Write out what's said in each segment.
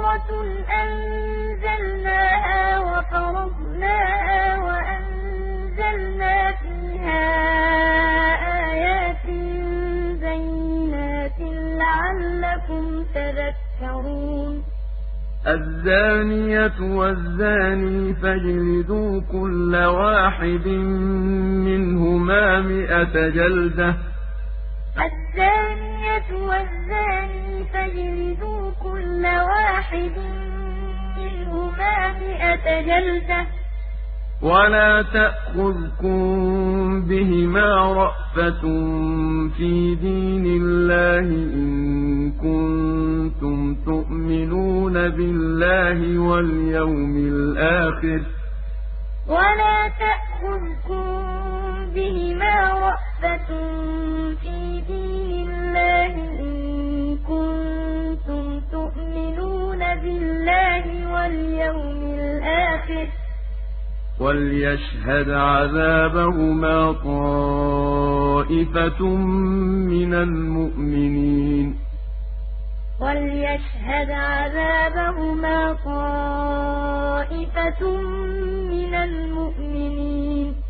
سورة أنزلناها وفرضناها وأنزلنا فيها آيات بينات لعلكم تذكرون. الزانية والزاني فاجلدوا كل واحد منهما مئة جلدة. الزانية والزاني فاجلدوا كل واحد منهما مئة جلدة. ولا تأخذكم بهما رأفة في دين الله إن كنتم تؤمنون بالله واليوم الآخر. ولا تأخذكم بهما رأفة في دين الله إن كنتم تؤمنون بالله واليوم الآخر. وليشهد عذابهما طائفة من المؤمنين. وليشهد عذابهما طائفة من المؤمنين.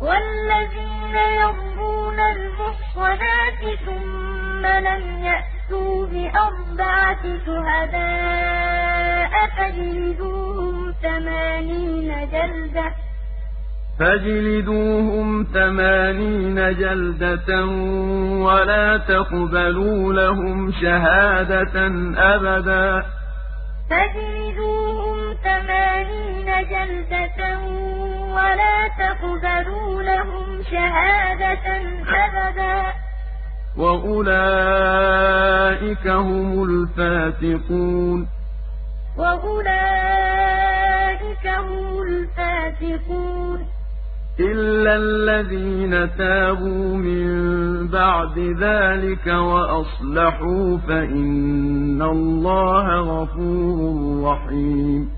والذين يرمون المحصنات ثم لم يأتوا بأربعة شهداء فاجلدوهم ثمانين جلدة. فاجلدوهم ثمانين جلدة ولا تقبلوا لهم شهادة أبدا. فاجلدوهم ثمانين جلدة ولا تقبلوا لهم شهادة أبدا. وأولئك هم الفاسقون. وأولئك هم الفاسقون. إلا الذين تابوا من بعد ذلك وأصلحوا فإن الله غفور رحيم.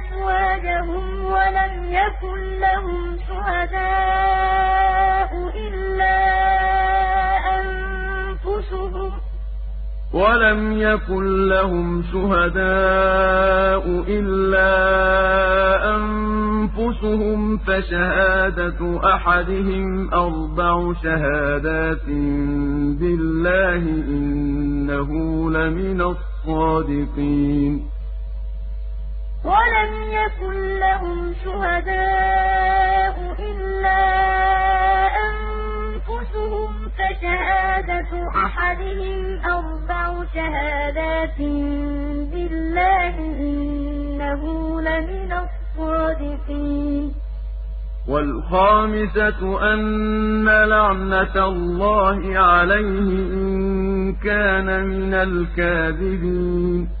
ولم يكن لهم شهداء إلا أنفسهم. ولم يكن لهم شهداء إلا أنفسهم فشهادة أحدهم أربع شهادات بالله إنه لمن الصادقين. ولم يكن لهم شهداء إلا أنفسهم فشهادة أحدهم أربع شهادات بالله إنه لمن الصادقين. والخامسة أن لعنة الله عليه إن كان من الكاذبين.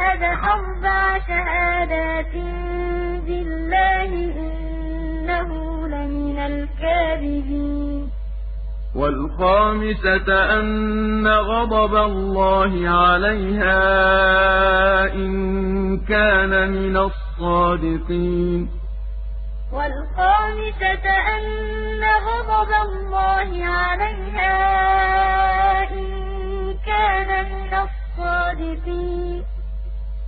أربع شهادات بالله إنه لمن الكاذبين. والخامسة أن غضب الله عليها إن كان من الصادقين. والخامسة أن غضب الله عليها إن كان من الصادقين.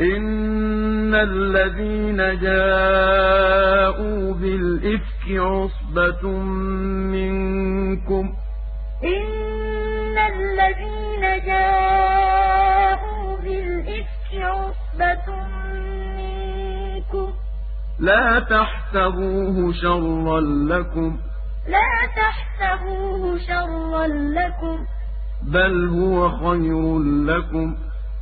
إن الذين جاءوا بالإفك عصبة منكم إن الذين جاءوا بالإفك عصبة منكم لا تحسبوه شرا لكم لا تحسبوه شرا لكم بل هو خير لكم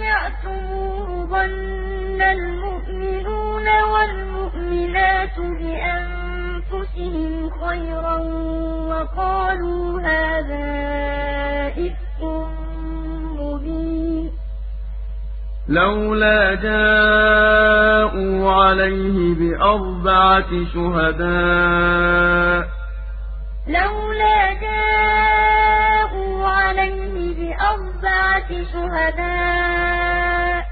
سمعتموه ظن المؤمنون والمؤمنات بأنفسهم خيرا وقالوا هذا إفك مبين. لولا جاءوا عليه بأربعة شهداء. لولا جاءوا عليه شهداء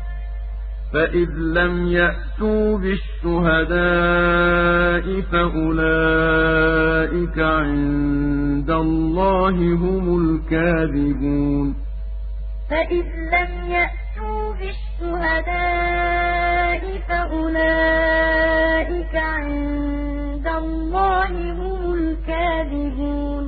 فإذ لم يأتوا بالشهداء فأولئك عند الله هم الكاذبون فإذ لم يأتوا بالشهداء فأولئك عند الله هم الكاذبون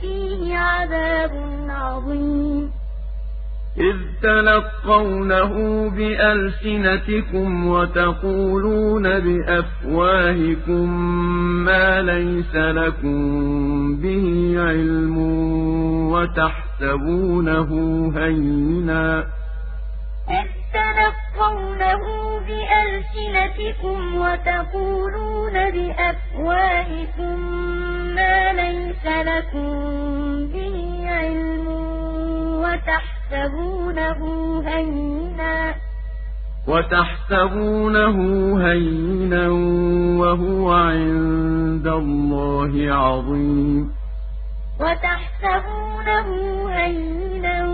فيه عذاب عظيم. إذ تلقونه بألسنتكم وتقولون بأفواهكم ما ليس لكم به علم وتحسبونه هينا. إذ تلقونه بألسنتكم وتقولون بأفواهكم ما ليس لكم به علم وتحسبونه هينا وتحسبونه هينا وهو عند الله عظيم. وتحسبونه هينا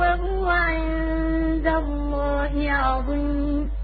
وهو عند الله اللَّهِ عَظِيمٌ.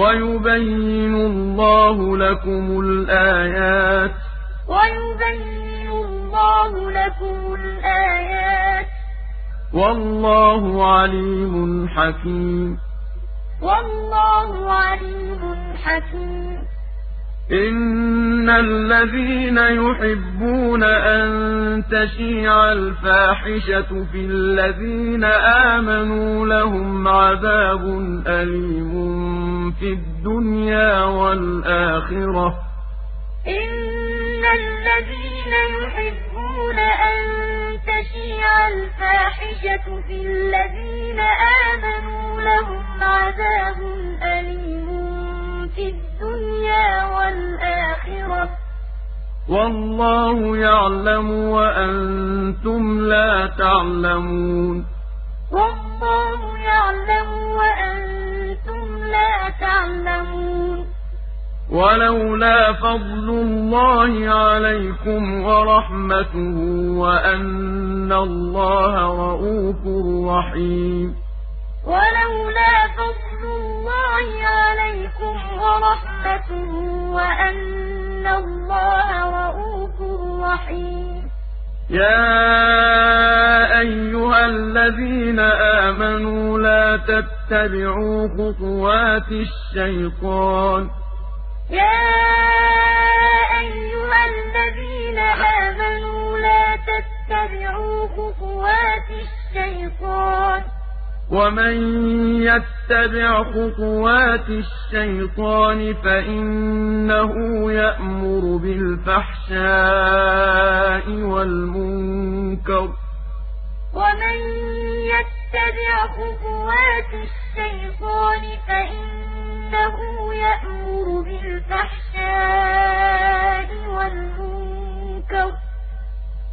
ويبين الله لكم الآيات. ويبين الله لكم الآيات. والله عليم حكيم. والله عليم حكيم. إن الذين يحبون أن تشيع الفاحشة في الذين آمنوا لهم عذاب أليم في الدنيا والآخرة. إن الذين يحبون أن تشيع الفاحشة في الذين آمنوا لهم عذاب أليم في الدنيا والآخرة. والله يعلم وأنتم لا تعلمون. والله يعلم وأنتم لا تعلمون. ولولا فضل الله عليكم ورحمته وأن الله رءوف رحيم. ولولا فضل الله عليكم ورحمته وأن الله رءوف رحيم. يا أيها الذين آمنوا لا تتبعوا خطوات الشيطان. يا أيها الذين آمنوا لا تتبعوا خطوات الشيطان. ومن يتبع خطوات الشيطان فإنه يأمر بالفحشاء والمنكر ومن يتبع خطوات الشيطان فإنه يأمر بالفحشاء والمنكر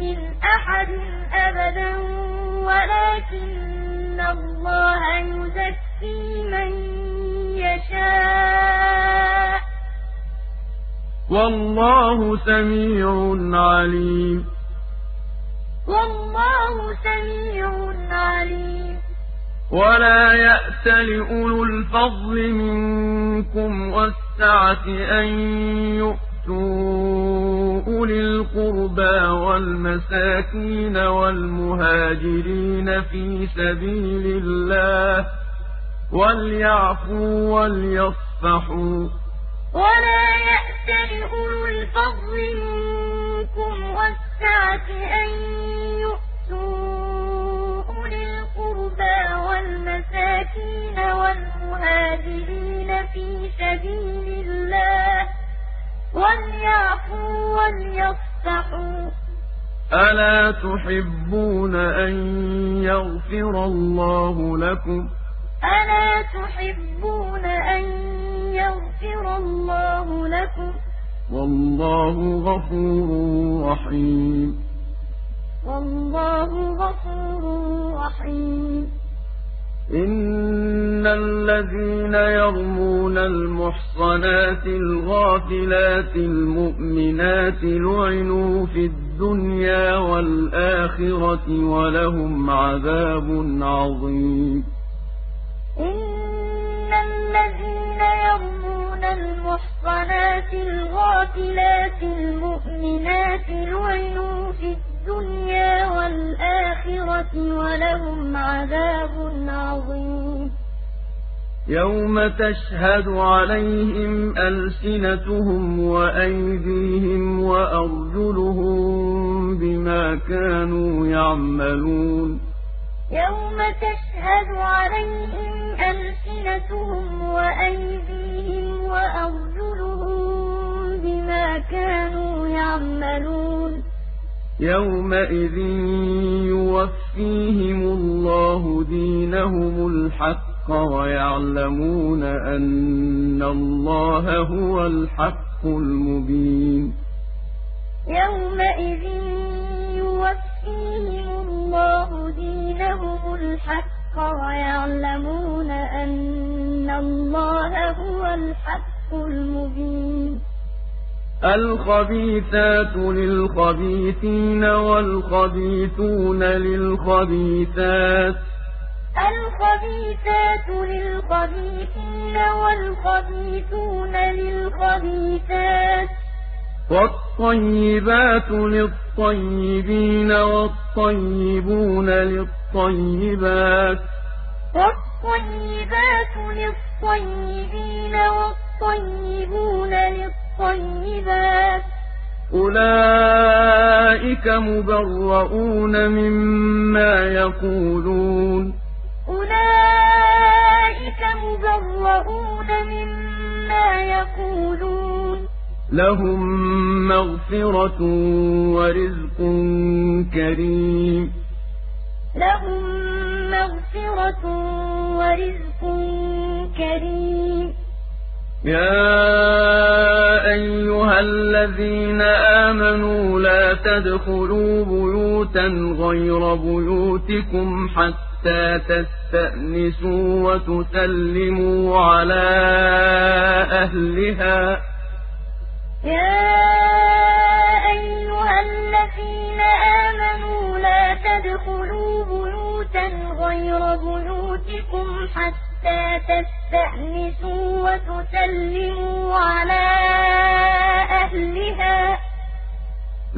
من أحد أبدا وَلَٰكِنَّ اللَّهَ يُزَكِّي مَن يَشَاءُ ۗ. وَاللَّهُ سَمِيعٌ عَلِيمٌ. وَاللَّهُ سَمِيعٌ عَلِيمٌ. وَلَا يَأْتَلِ أُولُو الْفَضْلِ مِنكُمْ وَالسَّعَةِ أَن يُؤْتُوا أُولِي الْقُرْبَىٰ وَالْمَسَاكِينَ وَالْمُهَاجِرِينَ فِي سَبِيلِ اللَّهِ وَلْيَعْفُوا وَلْيَصْفَحُوا ۗ. وَلَا يَأْتَلِ أُولُو الْفَضْلِ مِنكُمْ وَالسَّعَةِ أَن يُؤْتُوا أُولِي الْقُرْبَىٰ وَالْمَسَاكِينَ وَالْمُهَاجِرِينَ فِي سَبِيلِ اللَّهِ وَلْيَعْفُوا وَلْيَصْفَحُوا ۗ. أَلَا تُحِبُّونَ أَن يَغْفِرَ اللَّهُ لَكُمْ ۗ؟ أَلَا تُحِبُّونَ أَن يَغْفِرَ اللَّهُ لَكُمْ ۗ؟ وَاللَّهُ غَفُورٌ رَّحِيمٌ. وَاللَّهُ غَفُورٌ رَّحِيمٌ. إِنَّ الَّذِينَ يَرْمُونَ الْمُحْصَنَاتِ الْغَافِلَاتِ الْمُؤْمِنَاتِ لُعِنُوا فِي الدُّنْيَا وَالْآخِرَةِ وَلَهُمْ عَذَابٌ عَظِيمٌ إِنَّ الَّذِينَ يَرْمُونَ الْمُحْصَنَاتِ الْغَافِلَاتِ الْمُؤْمِنَاتِ لُعِنُوا فِي الدُّنْيَا وَالْآخِرَةِ وَلَهُمْ عَذَابٌ عَظِيمٌ. يَوْمَ تَشْهَدُ عَلَيْهِمْ أَلْسِنَتُهُمْ وَأَيْدِيهِمْ وَأَرْجُلُهُم بِمَا كَانُوا يَعْمَلُونَ. يَوْمَ تَشْهَدُ عَلَيْهِمْ أَلْسِنَتُهُمْ وَأَيْدِيهِمْ وَأَرْجُلُهُم بِمَا كَانُوا يَعْمَلُونَ. يَوْمَئِذٍ يُوَفِّيهِمُ اللَّهُ دِينَهُمُ الْحَقَّ وَيَعْلَمُونَ أَنَّ اللَّهَ هُوَ الْحَقُّ الْمُبِينُ يَوْمَئِذٍ يُوَفِّيهِمُ اللَّهُ دِينَهُمُ الْحَقَّ وَيَعْلَمُونَ أَنَّ اللَّهَ هُوَ الْحَقُّ الْمُبِينُ الْخَبِيثَاتُ لِلْخَبِيثِينَ وَالْخَبِيثُونَ لِلْخَبِيثَاتِ. الْخَبِيثَاتُ لِلْخَبِيثِينَ وَالْخَبِيثُونَ لِلْخَبِيثَاتِ. وَالطَّيِّبَاتُ لِلطَّيِّبِينَ وَالطَّيِّبُونَ لِلطَّيِّبَاتِ. وَالطَّيِّبَاتُ لِلطَّيِّبِينَ وَالطَّيِّبُونَ لِلطَّيِّبَاتِ ۚ. أُولَٰئِكَ مُبَرَّءُونَ مِمَّا يَقُولُونَ. أُولَٰئِكَ مُبَرَّءُونَ مِمَّا يَقُولُونَ. لَهُم مَّغْفِرَةٌ وَرِزْقٌ كَرِيمٌ. لَهُم مَّغْفِرَةٌ وَرِزْقٌ كَرِيمٌ. يَا أَيُّهَا الَّذِينَ آمَنُوا لَا تَدْخُلُوا بُيُوتًا غَيْرَ بُيُوتِكُمْ حَتَّىٰ تَسْتَأْنِسُوا وَتُسَلِّمُوا عَلَىٰ أَهْلِهَا يَا أَيُّهَا الَّذِينَ آمَنُوا لَا تَدْخُلُوا بُيُوتًا غَيْرَ بُيُوتِكُمْ حَتَّىٰ تَسْتَأْنِسُوا وَتُسَلِّمُوا عَلَىٰ أَهْلِهَا ۚ.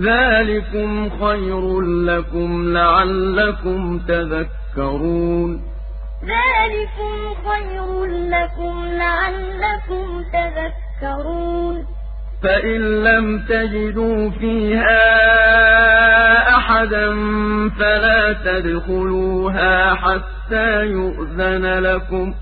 ذَٰلِكُمْ خَيْرٌ لَّكُمْ لَعَلَّكُمْ تَذَكَّرُونَ. ذَٰلِكُمْ خَيْرٌ لَّكُمْ لَعَلَّكُمْ تَذَكَّرُونَ. فَإِن لَّمْ تَجِدُوا فِيهَا أَحَدًا فَلَا تَدْخُلُوهَا حَتَّىٰ يُؤْذَنَ لَكُمْ ۖ.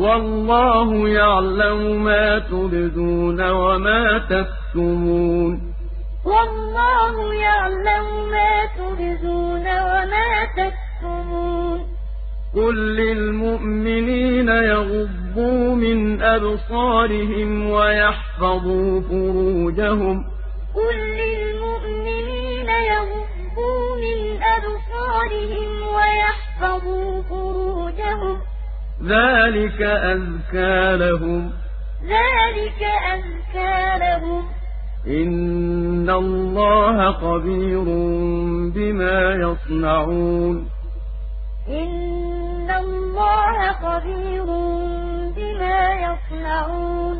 وَاللَّهُ يَعْلَمُ مَا تُبْدُونَ وَمَا تَكْتُمُونَ. وَاللَّهُ يَعْلَمُ مَا تُبْدُونَ وَمَا تَكْتُمُونَ. قُل لِّلْمُؤْمِنِينَ يَغُضُّوا مِنْ أَبْصَارِهِمْ وَيَحْفَظُوا فُرُوجَهُمْ ۚ. قُل لِّلْمُؤْمِنِينَ يَغُضُّوا مِنْ أَبْصَارِهِمْ وَيَحْفَظُوا فُرُوجَهُمْ ۚ. ذَٰلِكَ أَزْكَىٰ لَهُمْ ۗ. ذَٰلِكَ أَزْكَىٰ لَهُمْ ۗ. إِنَّ اللَّهَ خَبِيرٌ بِمَا يَصْنَعُونَ. إِنَّ اللَّهَ خَبِيرٌ بِمَا يَصْنَعُونَ.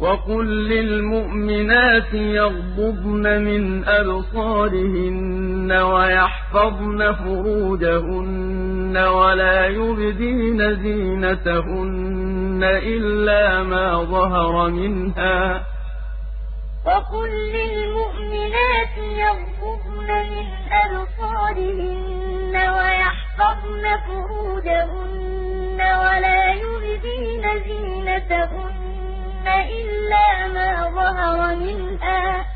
وَقُل لِّلْمُؤْمِنَاتِ يَغْضُضْنَ مِنْ أَبْصَارِهِنَّ وَيَحْفَظْنَ فُرُوجَهُنَّ. وَلَا يُبْدِينَ زِينَتَهُنَّ إِلَّا مَا ظَهَرَ مِنْهَا ۖ. وَقُل لِّلْمُؤْمِنَاتِ يَغْضُضْنَ مِنْ أَبْصَارِهِنَّ وَيَحْفَظْنَ فُرُوجَهُنَّ وَلَا يُبْدِينَ زِينَتَهُنَّ إِلَّا مَا ظَهَرَ مِنْهَا ۖ.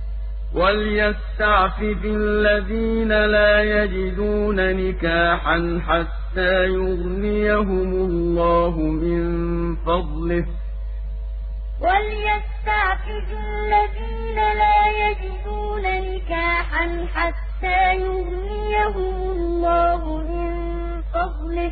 وَلْيَسْتَعْفِفِ الَّذِينَ لَا يَجِدُونَ نِكَاحًا حَتَّىٰ يُغْنِيَهُمُ اللَّهُ مِن فَضْلِهِ ۗ يستعفف الذين لا يجدون نكاحا حتى يغنيهم الله من فضله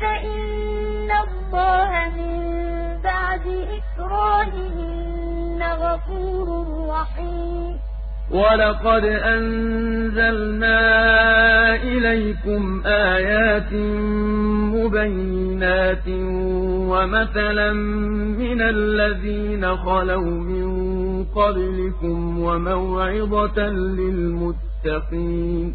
فإن الله من بعد إكراههن غفور رحيم. ولقد أنزلنا إليكم آيات مبينات ومثلا من الذين خلوا من قبلكم وموعظة للمتقين.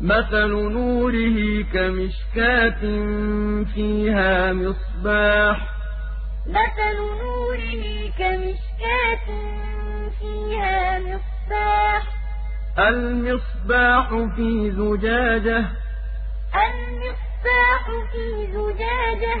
مثل نوره كمشكاة فيها مصباح مثل نوره كمشكاة فيها مصباح المصباح في زجاجة المصباح في زجاجة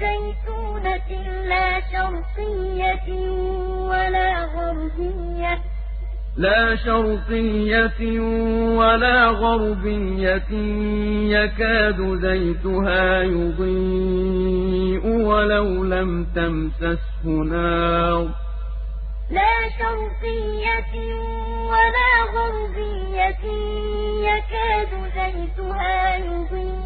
زيتونة لا شرقية ولا غربية. يكاد زيتها يضيء ولو لم تمسسه نار. لا شرقية ولا غربية. يكاد زيتها يضيء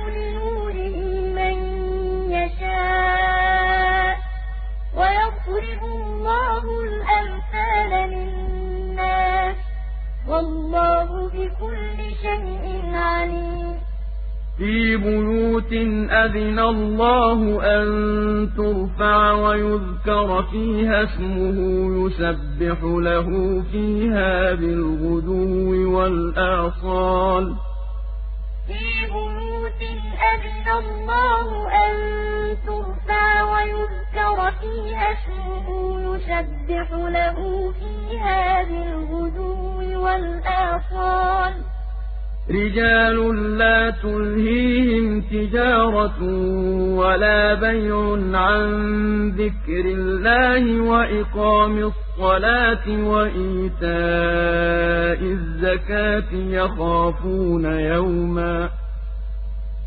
يشاء ويضرب الله الأمثال للناس والله بكل شيء عليم. في بيوت أذن الله أن ترفع ويذكر فيها اسمه يسبح له فيها بالغدو والآصال. في بيوت أذن الله أن ترفع ويذكر فيها اسمه يسبح له فيها بالغدو والآصال رِجَالٌ لَّا تُلْهِيهِمْ تِجَارَةٌ وَلَا بَيْعٌ عَن ذِكْرِ اللَّهِ وَإِقَامِ الصَّلَاةِ وَإِيتَاءِ الزَّكَاةِ يَخَافُونَ يَوْمًا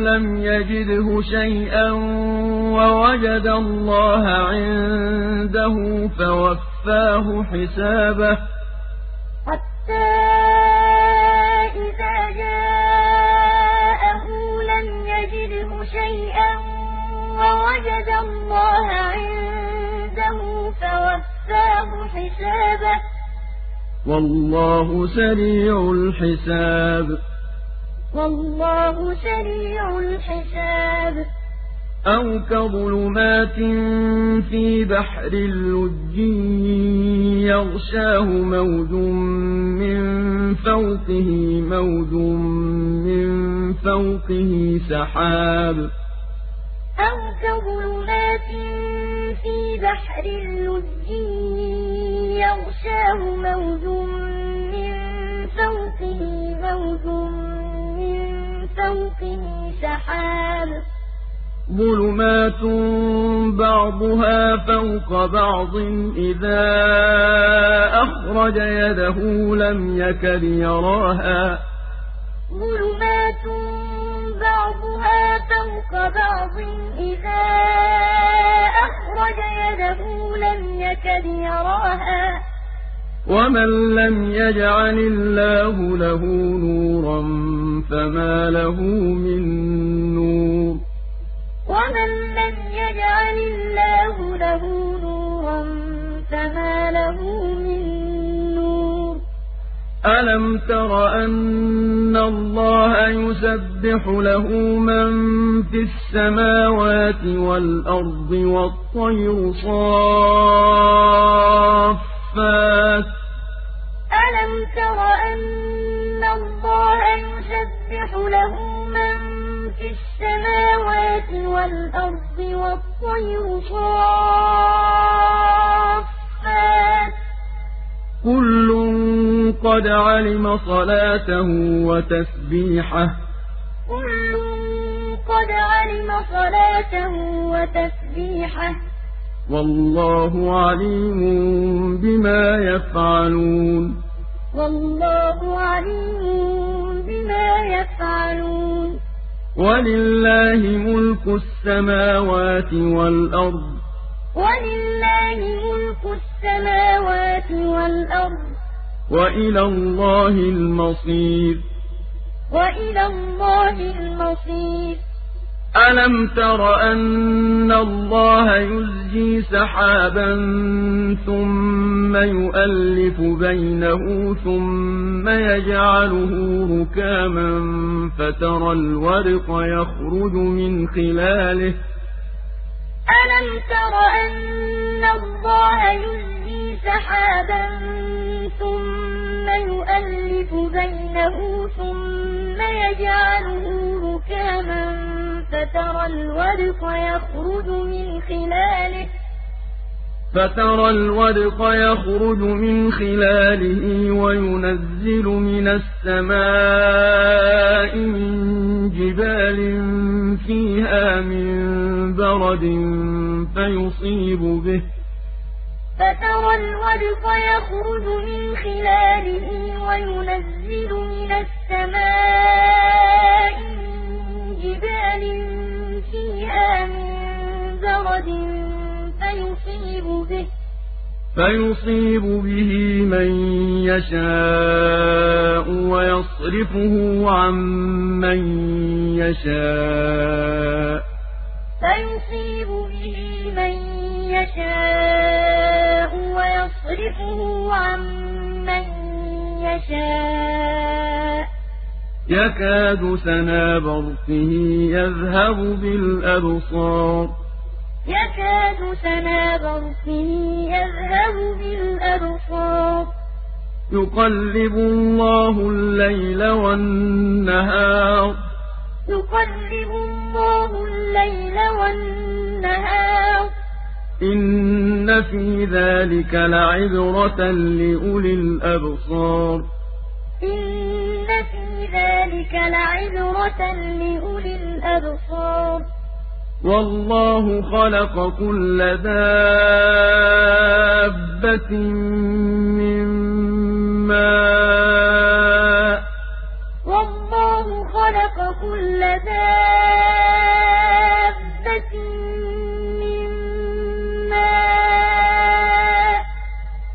لَمْ يَجِدْهُ شَيْئًا وَوَجَدَ اللَّهَ عِندَهُ فَوَفَّاهُ حِسَابَهُ حَتَّىٰ إِذَا جَاءَهُ لَمْ يَجِدْهُ شَيْئًا وَوَجَدَ اللَّهَ عِندَهُ فَوَفَّاهُ حِسَابَهُ وَاللَّهُ سَرِيعُ الْحِسَابِ وَاللَّهُ سَرِيعُ الْحِسَابِ. أَوْ كَظُلُمَاتٍ فِي بَحْرٍ لُّجِّيٍّ يَغْشَاهُ مَوْجٌ مِّن فَوْقِهِ مَوْجٌ مِّن فَوْقِهِ سَحَابٌ. أَوْ كَظُلُمَاتٍ فِي بَحْرٍ لُّجِّيٍّ يَغْشَاهُ مَوْجٌ مِّن فَوْقِهِ مَوْجٌ مِّن فَوْقِهِ سَحَابٌ. ظُلُمَاتٌ بَعْضُهَا فَوْقَ بَعْضٍ. إِذَا أَخْرَجَ يَدَهُ لَمْ يَكَدْ يَرَاهَا. ظُلُمَاتٌ بَعْضُهَا فَوْقَ بَعْضٍ. إِذَا أَخْرَجَ يَدَهُ لَمْ يَكَدْ يَرَاهَا. وَمَن لَّمْ يَجْعَلِ اللَّهُ لَهُ نُورًا فَمَا لَهُ مِن نُّورٍ وَمَن لَّمْ يَجْعَلِ اللَّهُ لَهُ نُورًا فَمَا لَهُ مِن نُّورٍ أَلَمْ تَرَ أَنَّ اللَّهَ يُسَبِّحُ لَهُ مَن فِي السَّمَاوَاتِ وَالْأَرْضِ وَالطَّيْرُ صَافَّاتٍ ۖ وَالْأَرْضِ وَالطَّيْرُ صَافَّاتٍ ۖ. كُلٌّ قَدْ عَلِمَ صَلَاتَهُ وَتَسْبِيحَهُ ۗ. كُلٌّ قَدْ عَلِمَ صَلَاتَهُ وَتَسْبِيحَهُ ۗ. وَاللَّهُ عَلِيمٌ بِمَا يَفْعَلُونَ. وَلِلَّهِ مُلْكُ السَّمَاوَاتِ وَالْأَرْضِ ۚ. وَلِلَّهِ مُلْكُ السَّمَاوَاتِ وَالْأَرْضِ ۚ. وَإِلَى اللَّهِ الْمَصِيرُ. وَإِلَى اللَّهِ الْمَصِيرُ. أَلَمْ تَرَ أَنَّ اللَّهَ يُزْجِي سَحَابًا ثُمَّ يُؤَلِّفُ بَيْنَهُ ثُمَّ يَجْعَلُهُ رُكَامًا فَتَرَى الْوَدْقَ يَخْرُجُ مِنْ خِلَالِهِ أَلَمْ تَرَ أَنَّ اللَّهَ يُزْجِي سَحَابًا ثُمَّ يُؤَلِّفُ بَيْنَهُ ثُمَّ يَجْعَلُهُ رُكَامًا فَتَرَى الْوَدْقَ يَخْرُجُ مِنْ خِلَالِهِ. فترى الودق يخرج من خلاله وينزل من السماء من جبال فيها من برد فيصيب به. فترى الودق يخرج من خلاله وينزل من السماء جِبَالٍ فِيهَا مِن بَرَدٍ فَيُصِيبُ بِهِ فيصيب به من يشاء ويصرفه عن من يشاء. فيصيب به من يشاء ويصرفه عن من يشاء. يكاد سنا برقه يذهب بالأبصار. يكاد سنا برقه يذهب بالأبصار. يقلب الله الليل والنهار. يقلب الله الليل والنهار. إن في ذلك لعبرة لأولي الأبصار. إن في ذلك لعبرة لأولي الأبصار. والله خلق كل دابة من ماء. والله خلق كل دابة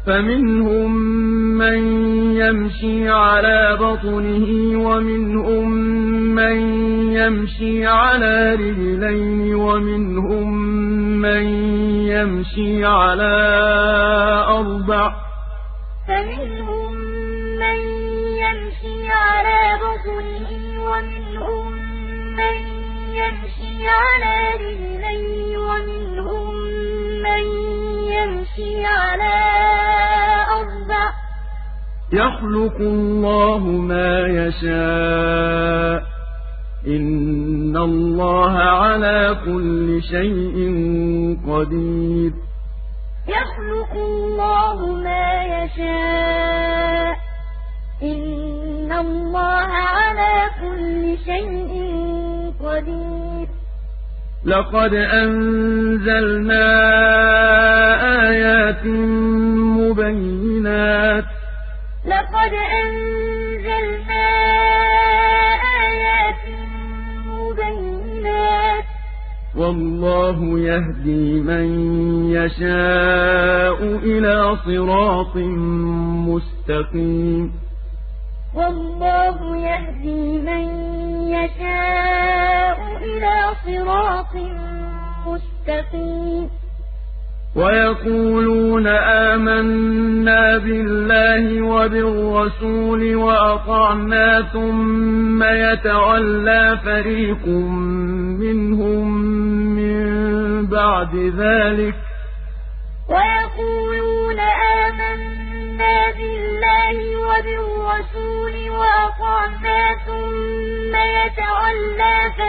فمنهم من يمشي على بطنه ومنهم من يمشي على رجلين ومنهم من يمشي على أربع فمنهم من يمشي على بطنه ومنهم من يمشي على رجلين ومنهم من يمشي على يخلق الله ما يشاء. إن الله على كل شيء قدير. يخلق الله ما يشاء. إن الله على كل شيء قدير. لقد أنزلنا آيات مبينات. لقد أنزلنا آيات مبينات. والله يهدي من يشاء إلى صراط مستقيم. والله يهدي من يشاء إلى صراط مستقيم. ويقولون آمنا بالله وبالرسول وأطعنا ثم يتولى فريق منهم من بعد ذلك. ويقولون آمنا بالله وبالرسول وأطعنا ثم يتولى فريق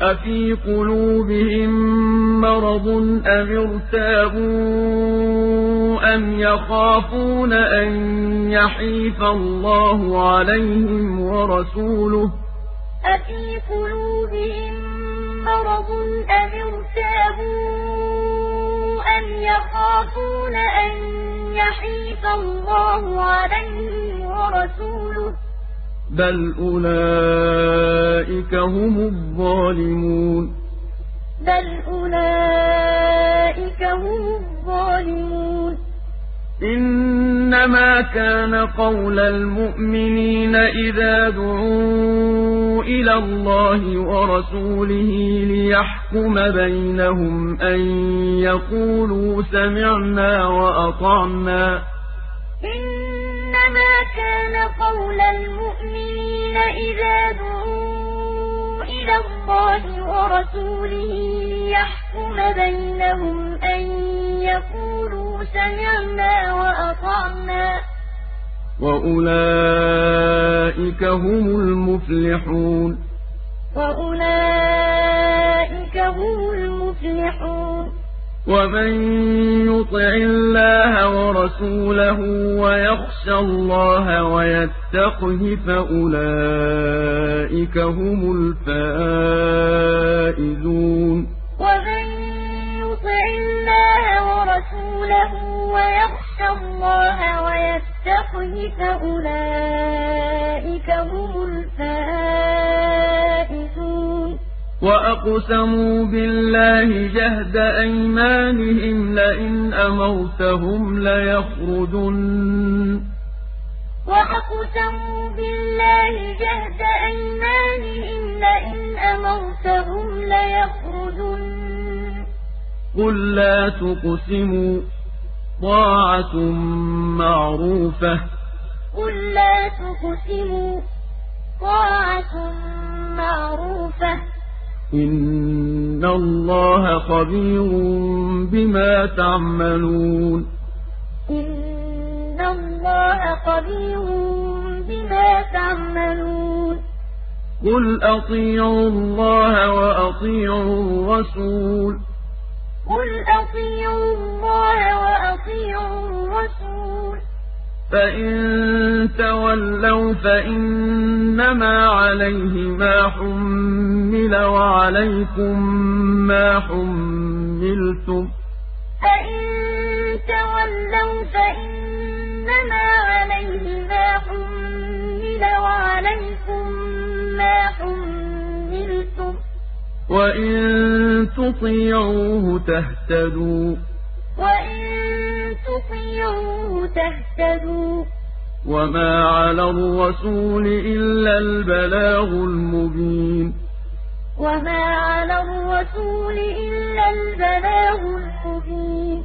أَفِي قُلُوبِهِم مَّرَضٌ أَمِ ارْتَابُوا أَمْ يَخَافُونَ أَن يَحِيفَ اللَّهُ عَلَيْهِمْ وَرَسُولُهُ ۚ أَفِي قُلُوبِهِم مَّرَضٌ أَمِ ارْتَابُوا أَمْ يَخَافُونَ أَن يَحِيفَ اللَّهُ عَلَيْهِمْ وَرَسُولُهُ ۚ بَلْ أُولَٰئِكَ هُمُ الظَّالِمُونَ بَلْ أُولَٰئِكَ هُمُ الظَّالِمُونَ إِنَّمَا كَانَ قَوْلَ الْمُؤْمِنِينَ إِذَا دُعُوا إِلَى اللَّهِ وَرَسُولِهِ لِيَحْكُمَ بَيْنَهُمْ أَن يَقُولُوا سَمِعْنَا وَأَطَعْنَا ۚ إِنَّمَا كَانَ قَوْلَ الْمُؤْمِنِينَ إِذَا دُعُوا إِلَى اللَّهِ وَرَسُولِهِ لِيَحْكُمَ بَيْنَهُمْ أَن يَقُولُوا سَمِعْنَا وَأَطَعْنَا ۚ. وَأُولَٰئِكَ هُمُ الْمُفْلِحُونَ. وَأُولَٰئِكَ هُمُ الْمُفْلِحُونَ. وَمَن يُطِعِ اللَّهَ وَرَسُولَهُ وَيَخْشَ اللَّهَ وَيَتَّقْهِ فَأُولَٰئِكَ هُمُ الْفَائِزُونَ وَمَن يُطِعِ اللَّهَ وَرَسُولَهُ وَيَخْشَ اللَّهَ وَيَتَّقْهِ فَأُولَٰئِكَ هُمُ وَأَقْسَمُوا بِاللَّهِ جَهْدَ أَيْمَانِهِمْ لَئِنْ أَمَرْتَهُمْ لَيَخْرُجُنَّ ۖ وَأَقْسَمُوا بِاللَّهِ جَهْدَ أَيْمَانِهِمْ لَئِنْ أَمَرْتَهُمْ لَيَخْرُجُنَّ ۖ قُل لَّا تُقْسِمُوا ۖ طَاعَةٌ مَّعْرُوفَةٌ ۚ قُل لَّا تُقْسِمُوا ۖ طَاعَةٌ مَّعْرُوفَةٌ ۚ إِنَّ اللَّهَ خَبِيرٌ بِمَا تَعْمَلُونَ إِنَّ اللَّهَ خَبِيرٌ بِمَا تَعْمَلُونَ قُلْ أَطِيعُوا اللَّهَ وَأَطِيعُوا الرَّسُولَ ۖ قُلْ أَطِيعُوا اللَّهَ وَأَطِيعُوا الرَّسُولَ ۖ فَإِن تَوَلَّوْا فَإِنَّمَا عَلَيْهِ مَا حُمِّلَ وَعَلَيْكُم مَّا حُمِّلْتُمْ ۖ فَإِن تَوَلَّوْا فَإِنَّمَا عَلَيْهِ مَا حُمِّلَ وَعَلَيْكُم مَّا حُمِّلْتُمْ ۖ وَإِن تُطِيعُوهُ تَهْتَدُوا ۚ وَإِن تُطِيعُوهُ تَهْتَدُوا ۚ وَمَا عَلَى الرَّسُولِ إِلَّا الْبَلَاغُ الْمُبِينُ وَمَا عَلَى الرَّسُولِ إِلَّا الْبَلَاغُ الْمُبِينُ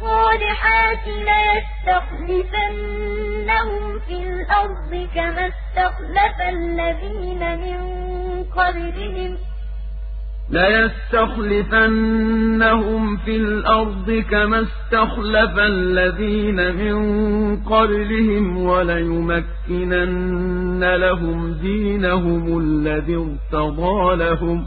الصَّالِحَاتِ لَيَسْتَخْلِفَنَّهُمْ فِي الْأَرْضِ كَمَا اسْتَخْلَفَ الَّذِينَ مِن قَبْلِهِمْ ۚ. لَيَسْتَخْلِفَنَّهُمْ فِي الْأَرْضِ كَمَا اسْتَخْلَفَ الَّذِينَ مِن قَبْلِهِمْ وَلَيُمَكِّنَنَّ لَهُمْ دِينَهُمُ الَّذِي ارْتَضَىٰ لَهُمْ ۖ.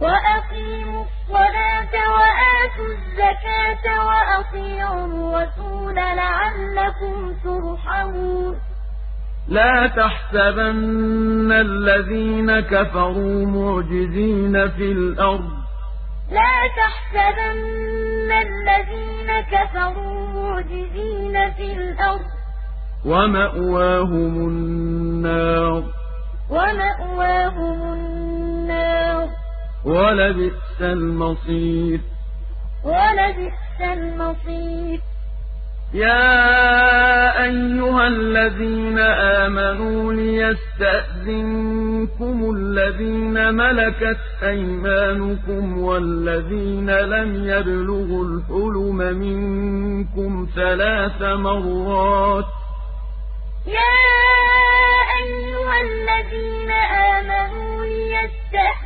وَأَقِيمُوا الصَّلَاةَ وَآتُوا الزَّكَاةَ وَأَطِيعُوا الرَّسُولَ لَعَلَّكُمْ تُرْحَمُونَ. لا تحسبن الذين كفروا معجزين في الأرض. لا تحسبن الذين كفروا معجزين في الأرض. ومأواهم النار. ومأواهم النار. ولبئس المصير. ولبئس المصير. يَا أَيُّهَا الَّذِينَ آمَنُوا لِيَسْتَأْذِنكُمُ الَّذِينَ مَلَكَتْ أَيْمَانُكُمْ وَالَّذِينَ لَمْ يَبْلُغُوا الْحُلُمَ مِنكُمْ ثَلَاثَ مَرَّاتٍ ۚ. يَا أَيُّهَا الَّذِينَ آمَنُوا لِيَسْتَأْذِنكُمُ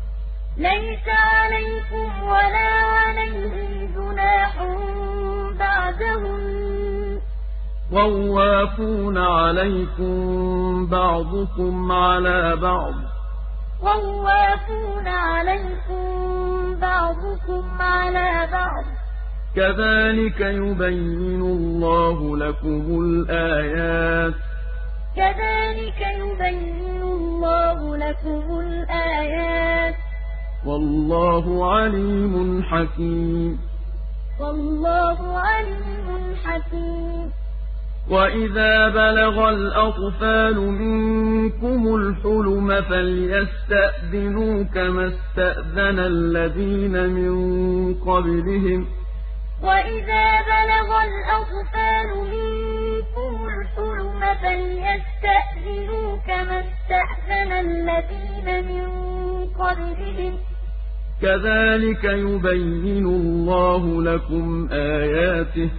ليس عليكم ولا عليهم جناح بعدهم. طوافون عليكم بعضكم على بعض. طوافون عليكم بعضكم على بعض. كذلك يبين الله لكم الآيات. كذلك يبين الله لكم الآيات. والله عليم حكيم. والله عليم حكيم. وإذا بلغ الأطفال منكم الحلم فليستأذنوا كما استأذن الذين من قبلهم. وإذا بلغ الأطفال منكم الحلم فليستأذنوا كما استأذن الذين من قبلهم. كذلك يبين الله لكم آياته.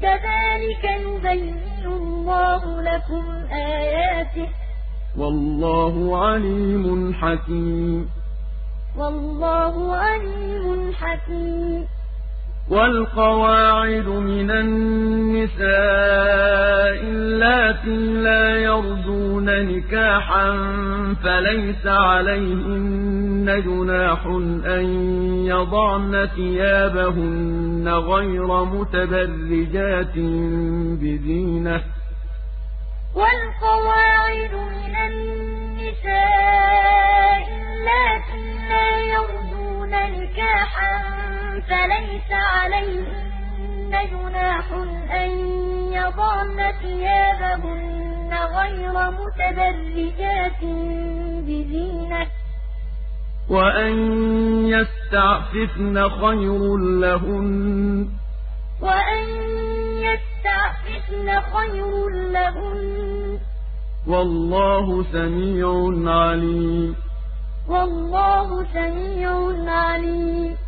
كذلك يبين الله لكم آياته. والله عليم حكيم. والله عليم حكيم. والقواعد من النساء اللاتي لا يرجون نكاحا فليس عليهن جناح أن يضعن ثيابهن غير متبرجات بزينة. والقواعد من النساء اللاتي لا يرجون نكاحا فليس عليهن جناح أن يضعن ثيابهن غير متبرجات بزينة. وأن يستعففن خير لهن. وأن يستعففن خير لهن. والله سميع عليم. والله سميع عليم.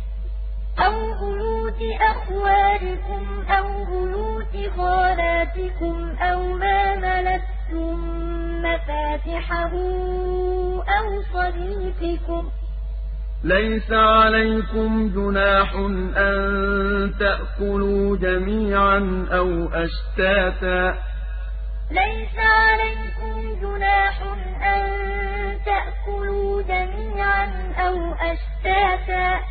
أخوالكم أو بيوت خالاتكم أو ما ملكتم مفاتحه أو صديقكم ليس عليكم جناح أن تأكلوا جميعا أو أشتاتا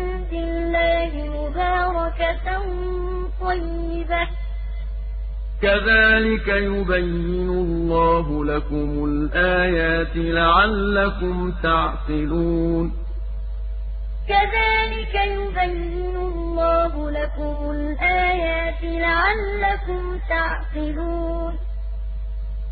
الله مباركة طيبة. كذلك يبين الله لكم الآيات لعلكم تعقلون. كذلك يبين الله لكم الآيات لعلكم تعقلون.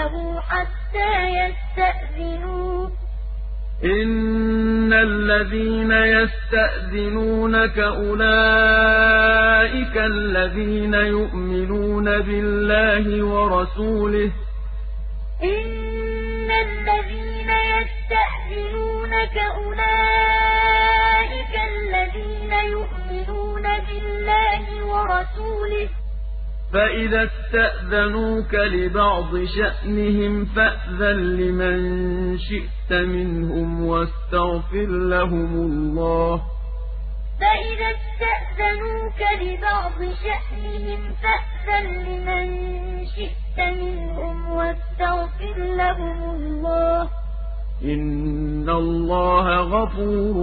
يذهبوا حتى يستأذنوه. إن الذين يستأذنونك أولئك الذين يؤمنون بالله ورسوله. إن الذين يستأذنونك أولئك الذين يؤمنون بالله ورسوله. فإذا استأذنوك لبعض شأنهم فأذن لمن شئت منهم واستغفر لهم الله فإذا استأذنوك لبعض شأنهم فأذن لمن شئت منهم واستغفر لهم الله إن الله غفور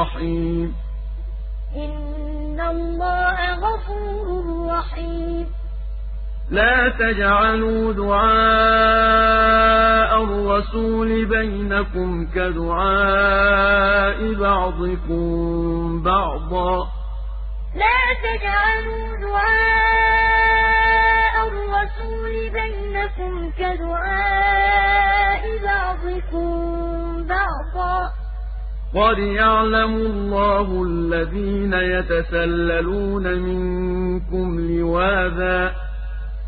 رحيم إن الله غفور رحيم لا تجعلوا دعاء الرسول بينكم كدعاء بعضكم بعضا. لا تجعلوا دعاء الرسول بينكم كدعاء بعضكم بعضا. قد يعلم الله الذين يتسللون منكم لواذا.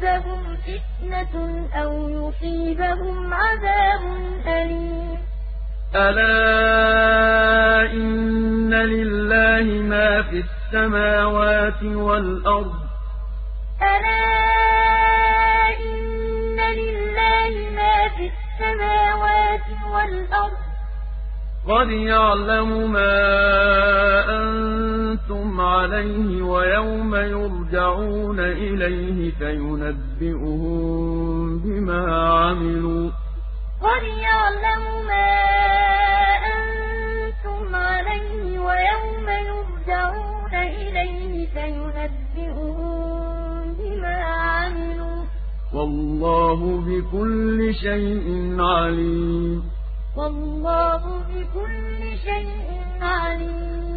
تصيبهم فتنة أو يصيبهم عذاب أليم. ألا إن لله ما في السماوات والأرض. ألا إن لله ما في السماوات والأرض. قد يعلم ما أنتم عليه ويوم يرجعون إليه فينبئهم بما عملوا. قد يعلم ما أنتم عليه ويوم يرجعون إليه فينبئهم بما عملوا. والله بكل شيء عليم. والله بكل شيء عليم.